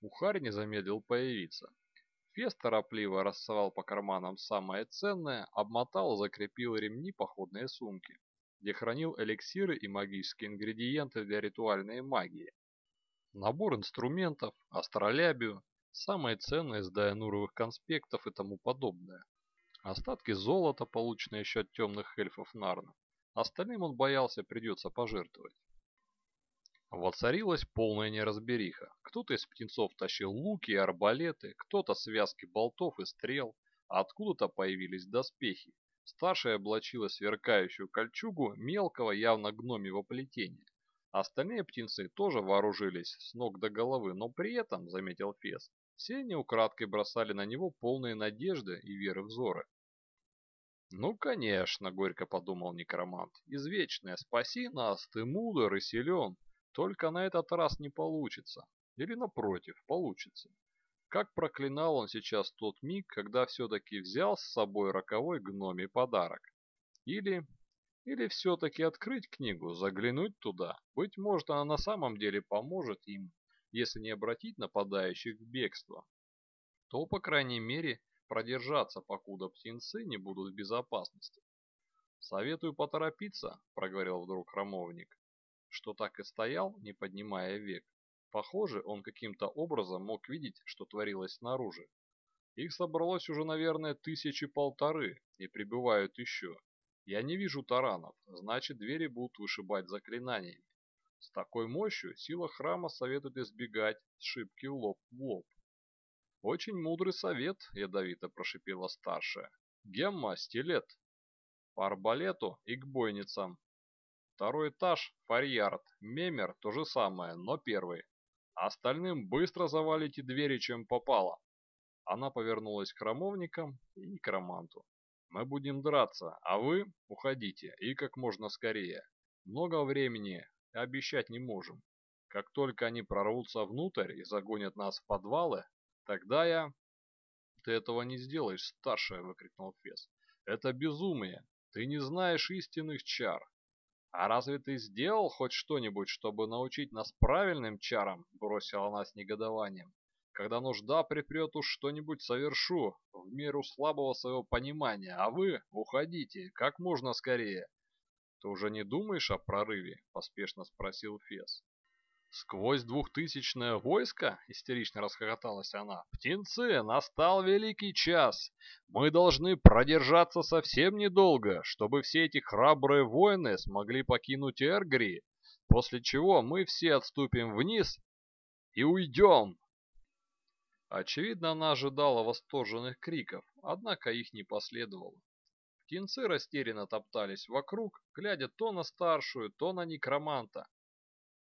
Ухарь не замедлил появиться. Фес торопливо рассовал по карманам самое ценное, обмотал и закрепил ремни походной сумки, где хранил эликсиры и магические ингредиенты для ритуальной магии. Набор инструментов, астролябию, самое ценное из дайануровых конспектов и тому подобное. Остатки золота, полученные еще от темных эльфов Нарна. Остальным он боялся придется пожертвовать. Воцарилась полная неразбериха. Кто-то из птенцов тащил луки и арбалеты, кто-то связки болтов и стрел, а откуда-то появились доспехи. Старшая облачила сверкающую кольчугу мелкого, явно гномьего плетения. Остальные птенцы тоже вооружились с ног до головы, но при этом, заметил Фес, все они бросали на него полные надежды и веры взоры. «Ну, конечно», — горько подумал некромант, — «извечное, спаси нас, ты мудр и силен, только на этот раз не получится. Или напротив, получится. Как проклинал он сейчас тот миг, когда все-таки взял с собой роковой гномий подарок. Или... Или все-таки открыть книгу, заглянуть туда. Быть может, она на самом деле поможет им, если не обратить нападающих в бегство. То, по крайней мере, продержаться, покуда птенцы не будут в безопасности. «Советую поторопиться», — проговорил вдруг храмовник что так и стоял, не поднимая век. Похоже, он каким-то образом мог видеть, что творилось снаружи. Их собралось уже, наверное, тысячи полторы, и прибывают еще. Я не вижу таранов, значит, двери будут вышибать заклинаниями. С такой мощью сила храма советует избегать сшибки лоб в лоб. «Очень мудрый совет», — ядовито прошипела старшая. «Гемма, стилет. По арбалету и к бойницам. Второй этаж – фарьярд, мемер – то же самое, но первый. Остальным быстро завалите двери, чем попало. Она повернулась к храмовникам и некроманту. Мы будем драться, а вы уходите, и как можно скорее. Много времени обещать не можем. Как только они прорвутся внутрь и загонят нас в подвалы, тогда я... Ты этого не сделаешь, старшая, выкрикнул Фес. Это безумие. Ты не знаешь истинных чар. «А разве ты сделал хоть что-нибудь, чтобы научить нас правильным чарам?» – бросила она с негодованием. «Когда нужда припрет, уж что-нибудь совершу, в меру слабого своего понимания, а вы уходите, как можно скорее». «Ты уже не думаешь о прорыве?» – поспешно спросил Фес. «Сквозь двухтысячное войско?» — истерично расхохоталась она. «Птенцы, настал великий час! Мы должны продержаться совсем недолго, чтобы все эти храбрые воины смогли покинуть Эргри, после чего мы все отступим вниз и уйдем!» Очевидно, она ожидала восторженных криков, однако их не последовало. Птенцы растерянно топтались вокруг, глядя то на старшую, то на некроманта.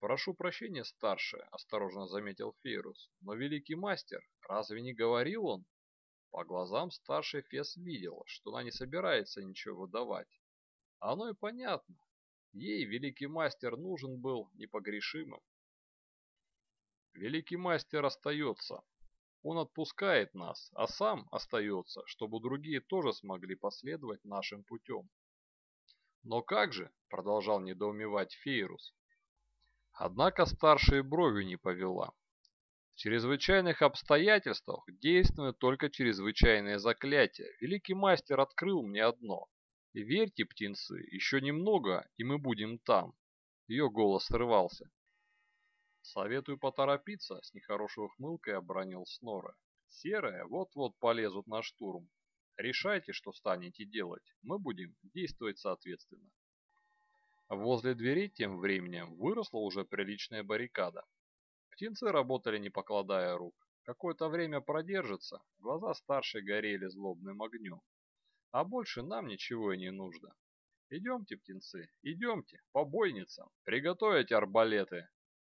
«Прошу прощения, старшая», — осторожно заметил Фейрус, — «но великий мастер, разве не говорил он?» По глазам старший Фес видел, что она не собирается ничего выдавать. Оно и понятно. Ей великий мастер нужен был непогрешимым. Великий мастер остается. Он отпускает нас, а сам остается, чтобы другие тоже смогли последовать нашим путем. «Но как же?» — продолжал недоумевать Фейрус. Однако старшая бровью не повела. В чрезвычайных обстоятельствах действует только чрезвычайное заклятие. Великий мастер открыл мне одно. Верьте, птенцы, еще немного, и мы будем там. Ее голос срывался. Советую поторопиться, с нехорошей ухмылкой обронил Снора. Серые вот-вот полезут на штурм. Решайте, что станете делать. Мы будем действовать соответственно. Возле двери тем временем выросла уже приличная баррикада. Птенцы работали не покладая рук. Какое-то время продержится, глаза старшей горели злобным огнем. А больше нам ничего и не нужно. Идемте, птенцы, идемте, по бойницам, приготовить арбалеты.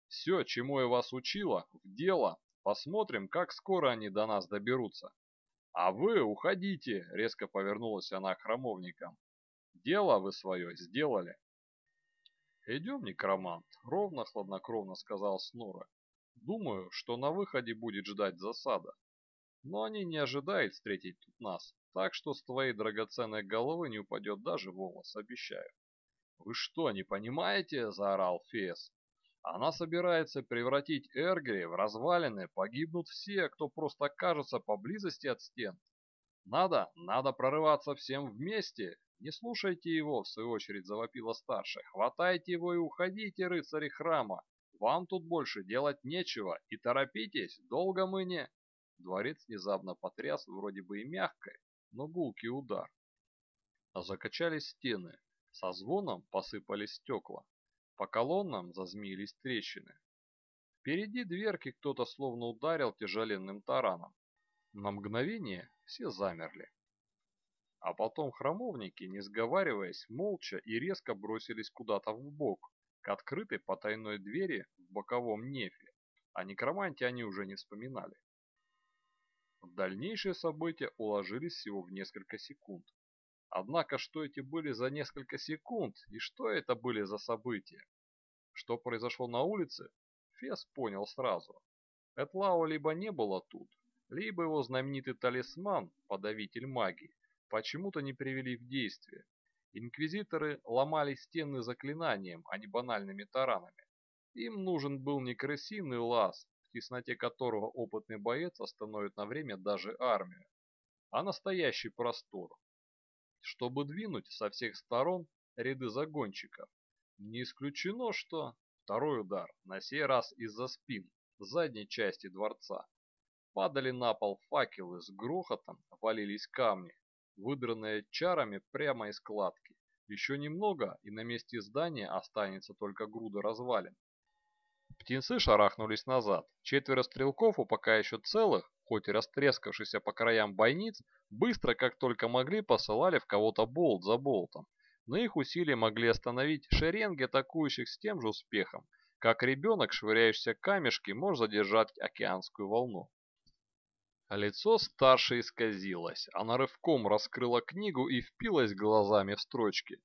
Все, чему я вас учила, в дело. Посмотрим, как скоро они до нас доберутся. А вы уходите, резко повернулась она к храмовникам. Дело вы свое сделали. «Идем, некромант», — ровно, хладнокровно сказал Снора. «Думаю, что на выходе будет ждать засада. Но они не ожидают встретить тут нас, так что с твоей драгоценной головы не упадет даже волос, обещаю». «Вы что, не понимаете?» — заорал Фес. Она собирается превратить Эргри в развалины, погибнут все, кто просто окажется поблизости от стен. Надо, надо прорываться всем вместе. Не слушайте его, в свою очередь завопила старшая. Хватайте его и уходите, рыцари храма. Вам тут больше делать нечего, и торопитесь, долго мы не... Дворец внезапно потряс вроде бы и мягкой, но гулкий удар. А закачались стены, со звоном посыпались стекла. По колоннам зазмеились трещины. Впереди дверки кто-то словно ударил тяжеленным тараном. На мгновение все замерли. А потом храмовники, не сговариваясь, молча и резко бросились куда-то в бок, к открытой потайной двери в боковом нефе. О некроманте они уже не вспоминали. Дальнейшие события уложились всего в несколько секунд. Однако, что эти были за несколько секунд и что это были за события? Что произошло на улице, Фес понял сразу. Этлау либо не было тут, либо его знаменитый талисман, подавитель магии, почему-то не привели в действие. Инквизиторы ломали стены заклинанием, а не банальными таранами. Им нужен был не крысиный лаз, в тесноте которого опытный боец остановит на время даже армию, а настоящий простор, чтобы двинуть со всех сторон ряды загонщиков. Не исключено, что второй удар, на сей раз из-за спин, задней части дворца. Падали на пол факелы, с грохотом валились камни, выдранные чарами прямо из кладки. Еще немного, и на месте здания останется только груда развалин. Птенцы шарахнулись назад. Четверо стрелков, у пока еще целых, хоть и растрескавшихся по краям бойниц, быстро, как только могли, посылали в кого-то болт за болтом. Но их усилия могли остановить шеренги атакующих с тем же успехом, как ребенок, швыряющийся камешки, может задержать океанскую волну. А лицо старшей исказилось. Она рывком раскрыла книгу и впилась глазами в строчки.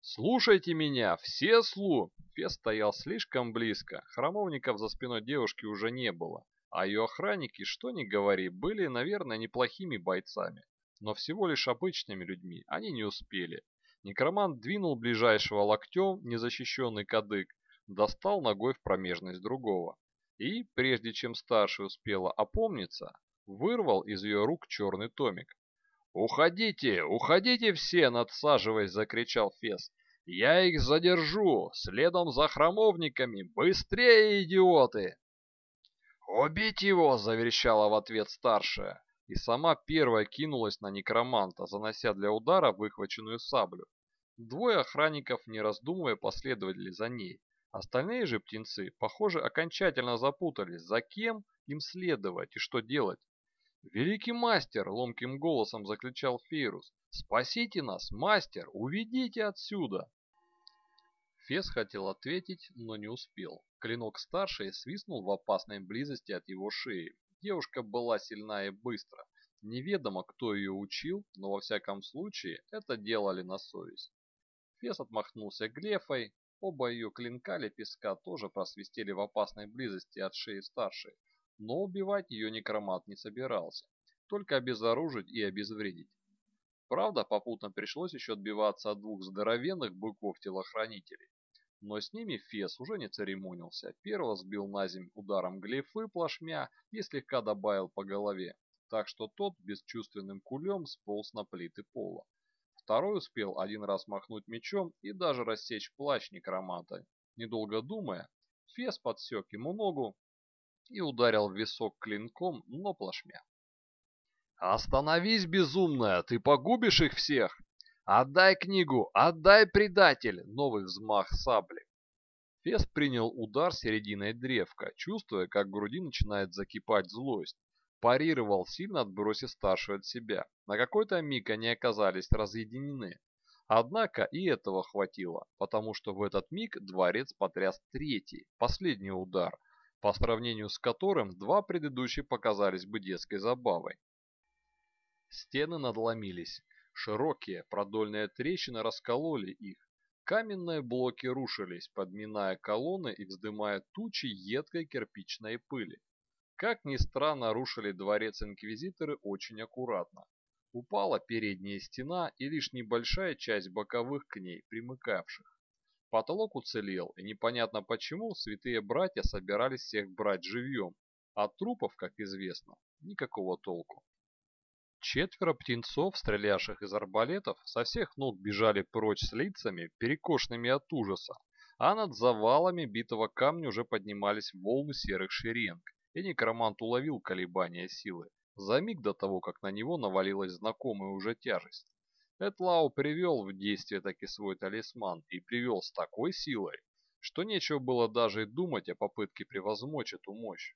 «Слушайте меня, все слу!» Фес стоял слишком близко, храмовников за спиной девушки уже не было. А ее охранники, что ни говори, были, наверное, неплохими бойцами. Но всего лишь обычными людьми они не успели. Некромант двинул ближайшего локтем, незащищенный кадык, достал ногой в промежность другого. И, прежде чем старшая успела опомниться, вырвал из ее рук черный томик. «Уходите! Уходите все!» — надсаживаясь, закричал Фес. «Я их задержу! Следом за храмовниками! Быстрее, идиоты!» «Убить его!» – заверещала в ответ старшая, и сама первая кинулась на некроманта, занося для удара выхваченную саблю. Двое охранников, не раздумывая, последовали за ней. Остальные же птенцы, похоже, окончательно запутались, за кем им следовать и что делать. «Великий мастер!» — ломким голосом закричал Фейрус. «Спасите нас, мастер! Уведите отсюда!» Фес хотел ответить, но не успел. Клинок старшей свистнул в опасной близости от его шеи. Девушка была сильна и быстра. Неведомо, кто ее учил, но во всяком случае это делали на совесть. Фес отмахнулся глефой, оба ее клинка лепестка тоже просвистели в опасной близости от шеи старшей, но убивать ее некромат не собирался, только обезоружить и обезвредить. Правда, попутно пришлось еще отбиваться от двух здоровенных быков-телохранителей. Но с ними Фес уже не церемонился. Первого сбил на земь ударом глифы плашмя и слегка добавил по голове, так что тот бесчувственным кулем сполз на плиты пола. Второй успел один раз махнуть мечом и даже рассечь плащ некроманта. Недолго думая, Фес подсек ему ногу и ударил в висок клинком, но плашмя. «Остановись, безумная! Ты погубишь их всех! Отдай книгу! Отдай, предатель!» Новый взмах сабли. Фес принял удар серединой древка, чувствуя, как в груди начинает закипать злость. Парировал, сильно отбросив старшую от себя. На какой-то миг они оказались разъединены. Однако и этого хватило, потому что в этот миг дворец потряс третий, последний удар, по сравнению с которым два предыдущих показались бы детской забавой. Стены надломились. Широкие продольные трещины раскололи их. Каменные блоки рушились, подминая колонны и вздымая тучи едкой кирпичной пыли. Как ни странно, рушили дворец инквизиторы очень аккуратно. Упала передняя стена и лишь небольшая часть боковых к ней примыкавших. Потолок уцелел, и непонятно почему святые братья собирались всех брать живьем. От трупов, как известно, никакого толку. Четверо птенцов, стрелявших из арбалетов, со всех ног бежали прочь с лицами, перекошенными от ужаса, а над завалами битого камня уже поднимались волны серых шеренг, и некромант уловил колебания силы, за миг до того, как на него навалилась знакомая уже тяжесть. Этлау привел в действие таки свой талисман и привел с такой силой, что нечего было даже и думать о попытке превозмочь эту мощь.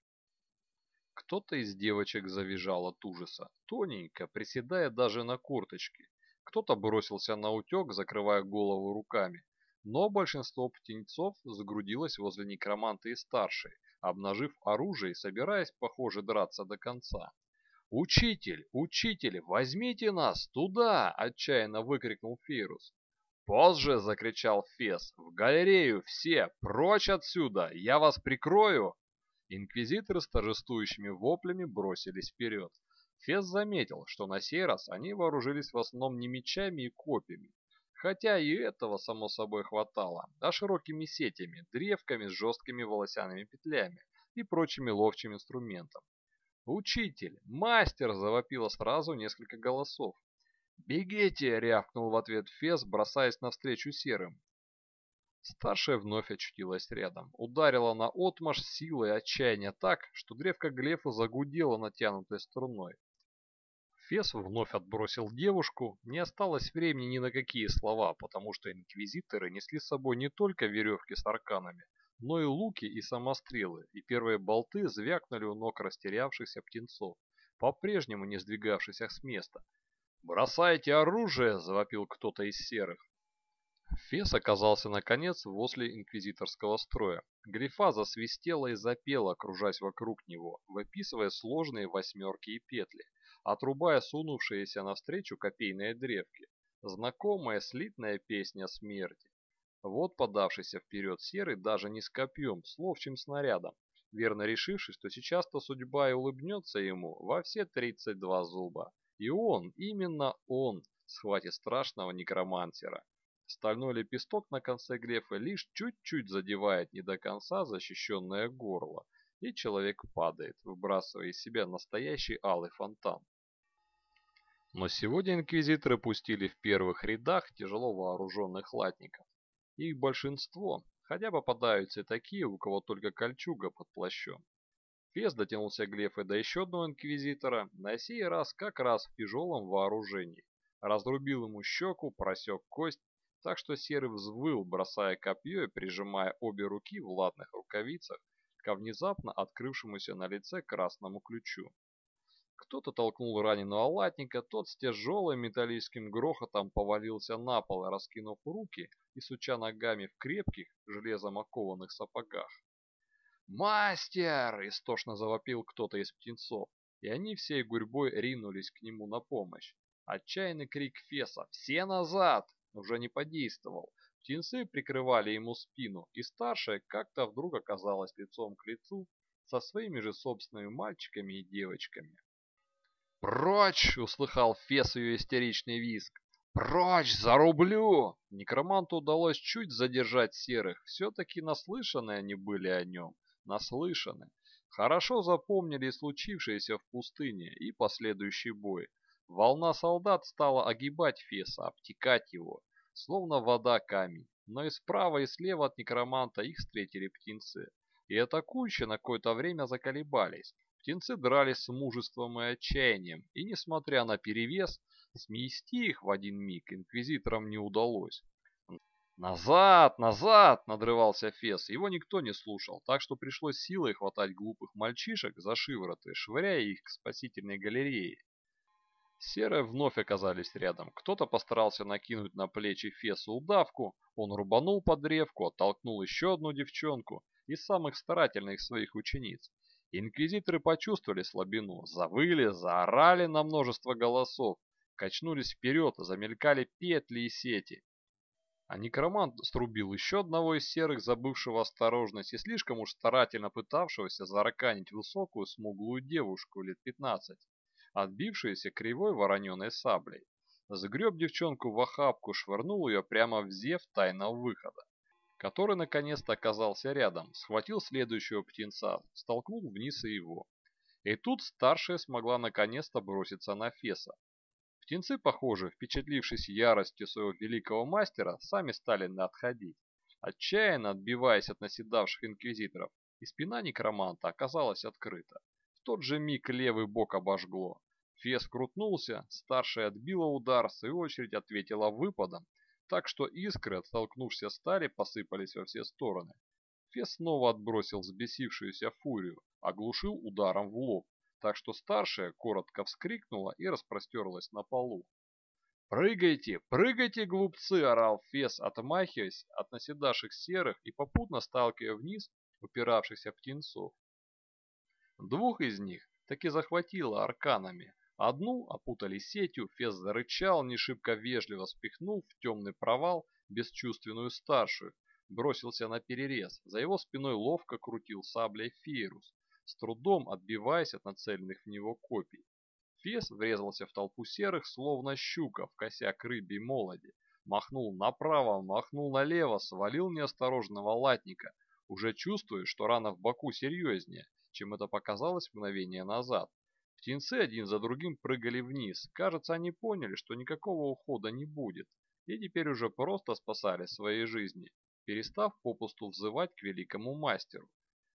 Кто-то из девочек завизжал от ужаса, тоненько, приседая даже на курточке. Кто-то бросился на утек, закрывая голову руками. Но большинство птенцов сгрудилось возле некроманта и старшей, обнажив оружие и собираясь, похоже, драться до конца. «Учитель! Учитель! Возьмите нас! Туда!» – отчаянно выкрикнул Фейрус. «Позже!» – закричал Фес. «В галерею! Все! Прочь отсюда! Я вас прикрою!» Инквизиторы с торжествующими воплями бросились вперед. Фес заметил, что на сей раз они вооружились в основном не мечами и копьями, хотя и этого само собой хватало, а широкими сетями, древками с жесткими волосяными петлями и прочими ловчим инструментом. «Учитель! Мастер!» – завопило сразу несколько голосов. «Бегите!» – рявкнул в ответ Фес, бросаясь навстречу серым. Старшая вновь очутилась рядом. Ударила на отмаш силой отчаяния так, что древко глефа загудело натянутой струной. Фес вновь отбросил девушку, не осталось времени ни на какие слова, потому что инквизиторы несли с собой не только веревки с арканами, но и луки и самострелы, и первые болты звякнули у ног растерявшихся птенцов, по-прежнему не сдвигавшихся с места. «Бросайте оружие!» – завопил кто-то из серых. Фес оказался наконец возле инквизиторского строя. Грифа засвистела и запела, кружась вокруг него, выписывая сложные восьмерки и петли, отрубая сунувшиеся навстречу копейные древки. Знакомая слитная песня смерти. Вот подавшийся вперед серый даже не с копьем, с ловчим снарядом, верно решивший, что сейчас-то судьба и улыбнется ему во все 32 зуба. И он, именно он, схватит страшного некромантера. Стальной лепесток на конце глефа лишь чуть-чуть задевает не до конца защищенное горло, и человек падает, выбрасывая из себя настоящий алый фонтан. Но сегодня инквизиторы пустили в первых рядах тяжело вооруженных латников. Их большинство, хотя попадаются и такие, у кого только кольчуга под плащом. Фес дотянулся Глефа до еще одного инквизитора, на сей раз как раз в тяжелом вооружении. Разрубил ему щеку, просек кость, так что Серый взвыл, бросая копье и прижимая обе руки в латных рукавицах ко внезапно открывшемуся на лице красному ключу. Кто-то толкнул раненого латника, тот с тяжелым металлическим грохотом повалился на пол, раскинув руки и суча ногами в крепких, железом окованных сапогах. «Мастер!» – истошно завопил кто-то из птенцов, и они всей гурьбой ринулись к нему на помощь. Отчаянный крик Феса «Все назад!» уже не подействовал. Птенцы прикрывали ему спину, и старшая как-то вдруг оказалась лицом к лицу со своими же собственными мальчиками и девочками. «Прочь!» — услыхал Фес ее истеричный визг. «Прочь! Зарублю!» Некроманту удалось чуть задержать серых. Все-таки наслышаны они были о нем. Наслышаны. Хорошо запомнили случившееся в пустыне и последующий бой. Волна солдат стала огибать Феса, обтекать его, словно вода камень. Но и справа, и слева от некроманта их встретили птенцы. И атакующие на какое-то время заколебались. Птенцы дрались с мужеством и отчаянием, и, несмотря на перевес, смести их в один миг инквизиторам не удалось. «Назад! Назад!» — надрывался Фес. Его никто не слушал, так что пришлось силой хватать глупых мальчишек за шивороты, швыряя их к спасительной галерее. Серые вновь оказались рядом. Кто-то постарался накинуть на плечи Фесу удавку, он рубанул под древку, оттолкнул еще одну девчонку из самых старательных своих учениц. Инквизиторы почувствовали слабину, завыли, заорали на множество голосов, качнулись вперед, замелькали петли и сети. А некромант струбил еще одного из серых, забывшего осторожность и слишком уж старательно пытавшегося зараканить высокую смуглую девушку лет 15, отбившуюся кривой вороненой саблей. Сгреб девчонку в охапку, швырнул ее прямо в зев тайного выхода. Который наконец-то оказался рядом, схватил следующего птенца, столкнул вниз и его. И тут старшая смогла наконец-то броситься на Феса. Птенцы, похоже, впечатлившись яростью своего великого мастера, сами стали на отходить. Отчаянно отбиваясь от наседавших инквизиторов, и спина некроманта оказалась открыта. В тот же миг левый бок обожгло. Фес крутнулся, старшая отбила удар, в свою очередь ответила выпадом, так что искры от столкнувшейся стали посыпались во все стороны. Фес снова отбросил взбесившуюся фурию, оглушил ударом в лоб, так что старшая коротко вскрикнула и распростерлась на полу. «Прыгайте, прыгайте, глупцы!» – орал Фес, отмахиваясь от наседавших серых и попутно сталкивая вниз упиравшихся птенцов. Двух из них таки захватило арканами, Одну опутали сетью, Фес зарычал, не шибко вежливо спихнул в темный провал бесчувственную старшую, бросился на перерез. За его спиной ловко крутил саблей Фейрус, с трудом отбиваясь от нацеленных в него копий. Фес врезался в толпу серых, словно щука в косяк рыбий молоди. Махнул направо, махнул налево, свалил неосторожного латника, уже чувствуя, что рана в боку серьезнее, чем это показалось мгновение назад. Птенцы один за другим прыгали вниз. Кажется, они поняли, что никакого ухода не будет, и теперь уже просто спасали свои жизни, перестав попусту взывать к великому мастеру.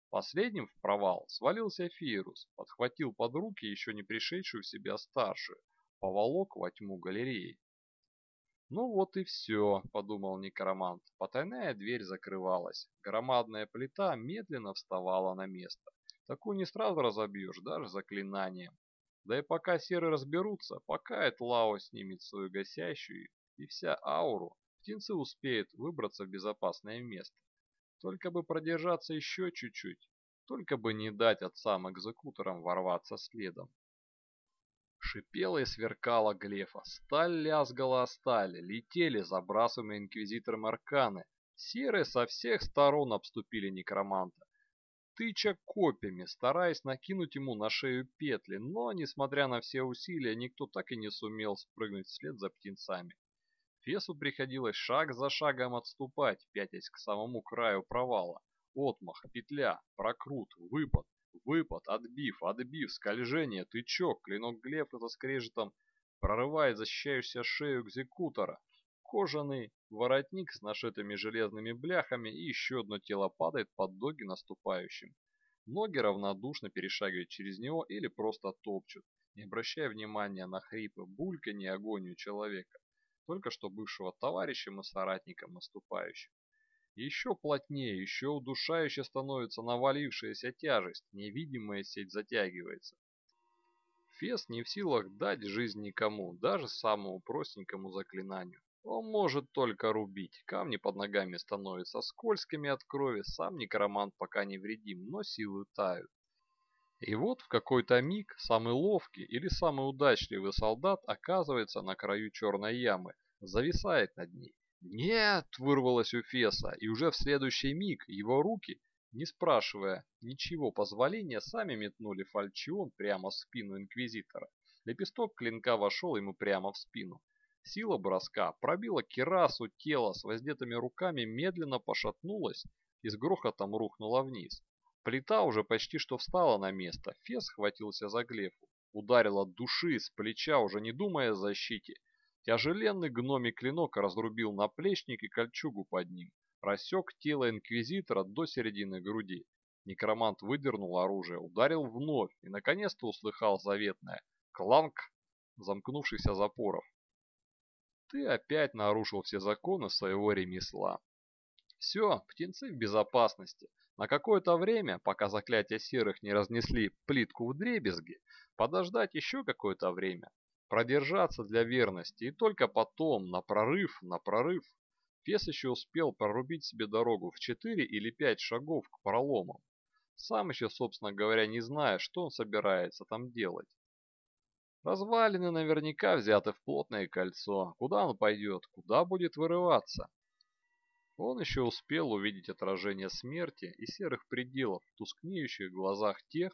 Последним в провал свалился Фирус, подхватил под руки еще не пришедшую в себя старшую, поволок во тьму галереи. «Ну вот и все», — подумал некромант. Потайная дверь закрывалась. Громадная плита медленно вставала на место. Такую не сразу разобьешь, даже заклинанием. Да и пока серы разберутся, пока Этлао снимет свою гасящую и вся ауру, птенцы успеют выбраться в безопасное место. Только бы продержаться еще чуть-чуть, только бы не дать отцам-экзекуторам ворваться следом. Шипела и сверкала глефа, сталь лязгала о стали, летели забрасываемые инквизитором арканы. Серые со всех сторон обступили некроманта тыча копьями, стараясь накинуть ему на шею петли, но, несмотря на все усилия, никто так и не сумел спрыгнуть вслед за птенцами. Фесу приходилось шаг за шагом отступать, пятясь к самому краю провала. Отмах, петля, прокрут, выпад, выпад, отбив, отбив, скольжение, тычок, клинок глефа за скрежетом прорывает защищающуюся шею экзекутора, кожаный воротник с нашитыми железными бляхами и еще одно тело падает под ноги наступающим. Ноги равнодушно перешагивают через него или просто топчут, не обращая внимания на хрипы, бульканье и агонию человека, только что бывшего товарищем и соратником наступающим. Еще плотнее, еще удушающе становится навалившаяся тяжесть, невидимая сеть затягивается. Фес не в силах дать жизнь никому, даже самому простенькому заклинанию. Он может только рубить. Камни под ногами становятся скользкими от крови, сам некромант пока не вредим, но силы тают. И вот в какой-то миг самый ловкий или самый удачливый солдат оказывается на краю черной ямы, зависает над ней. «Нет!» – вырвалось у Феса, и уже в следующий миг его руки, не спрашивая ничего позволения, сами метнули фальчион прямо в спину Инквизитора. Лепесток клинка вошел ему прямо в спину. Сила броска пробила керасу тела с воздетыми руками, медленно пошатнулась и с грохотом рухнула вниз. Плита уже почти что встала на место. Фес схватился за глефу. Ударил от души, с плеча, уже не думая о защите. Тяжеленный гномий клинок разрубил наплечник и кольчугу под ним. Рассек тело инквизитора до середины груди. Некромант выдернул оружие, ударил вновь и наконец-то услыхал заветное «кланк» замкнувшихся запоров ты опять нарушил все законы своего ремесла. Все, птенцы в безопасности. На какое-то время, пока заклятия серых не разнесли плитку в дребезги, подождать еще какое-то время, продержаться для верности и только потом, на прорыв, на прорыв. Фес еще успел прорубить себе дорогу в 4 или 5 шагов к проломам. Сам еще, собственно говоря, не зная, что он собирается там делать. Развалины наверняка взяты в плотное кольцо. Куда он пойдет? Куда будет вырываться? Он еще успел увидеть отражение смерти и серых пределов в тускнеющих глазах тех,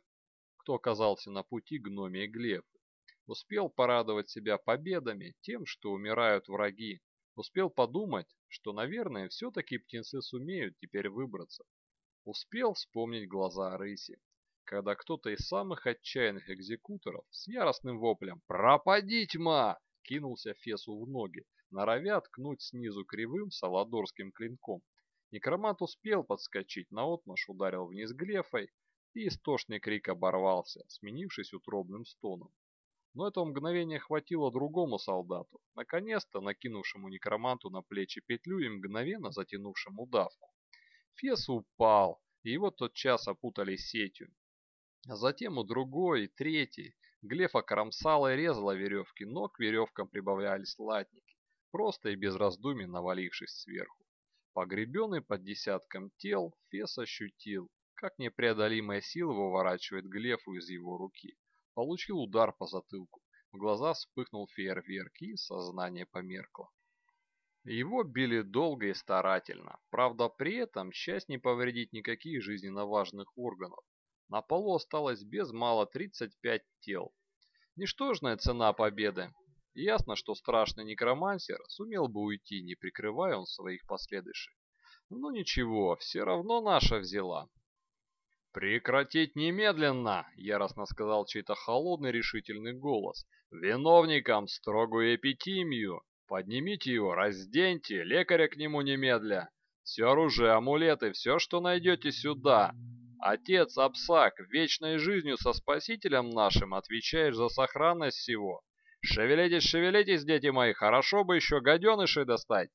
кто оказался на пути гномии Глефы. Успел порадовать себя победами тем, что умирают враги, Успел подумать, что, наверное, все-таки птенцы сумеют теперь выбраться. Успел вспомнить глаза рыси, когда кто-то из самых отчаянных экзекуторов с яростным воплем «Пропади, тьма!» кинулся Фесу в ноги, норовя ткнуть снизу кривым саладорским клинком. Некромант успел подскочить, наотмашь ударил вниз глефой, и истошный крик оборвался, сменившись утробным стоном. Но этого мгновения хватило другому солдату, наконец-то накинувшему некроманту на плечи петлю и мгновенно затянувшему давку. Фес упал, и его тотчас опутали сетью. А затем у другой и третий. Глефа кромсала и резала веревки, но к веревкам прибавлялись латники, просто и без раздумий навалившись сверху. Погребенный под десятком тел, Фес ощутил, как непреодолимая сила выворачивает Глефу из его руки. Получил удар по затылку. В глаза вспыхнул фейерверк и сознание померкло. Его били долго и старательно. Правда, при этом часть не повредить никаких жизненно важных органов. На полу осталось без мало 35 тел. Ничтожная цена победы. Ясно, что страшный некромансер сумел бы уйти, не прикрывая он своих последующих. Но ничего, все равно наша взяла. «Прекратить немедленно!» — яростно сказал чей-то холодный решительный голос. «Виновникам строгую эпитимию! Поднимите его, разденьте, лекаря к нему немедля. Все оружие, амулеты, все, что найдете сюда. Отец Апсак, вечной жизнью со спасителем нашим отвечаешь за сохранность всего. Шевелитесь, шевелитесь, дети мои, хорошо бы еще гаденышей достать.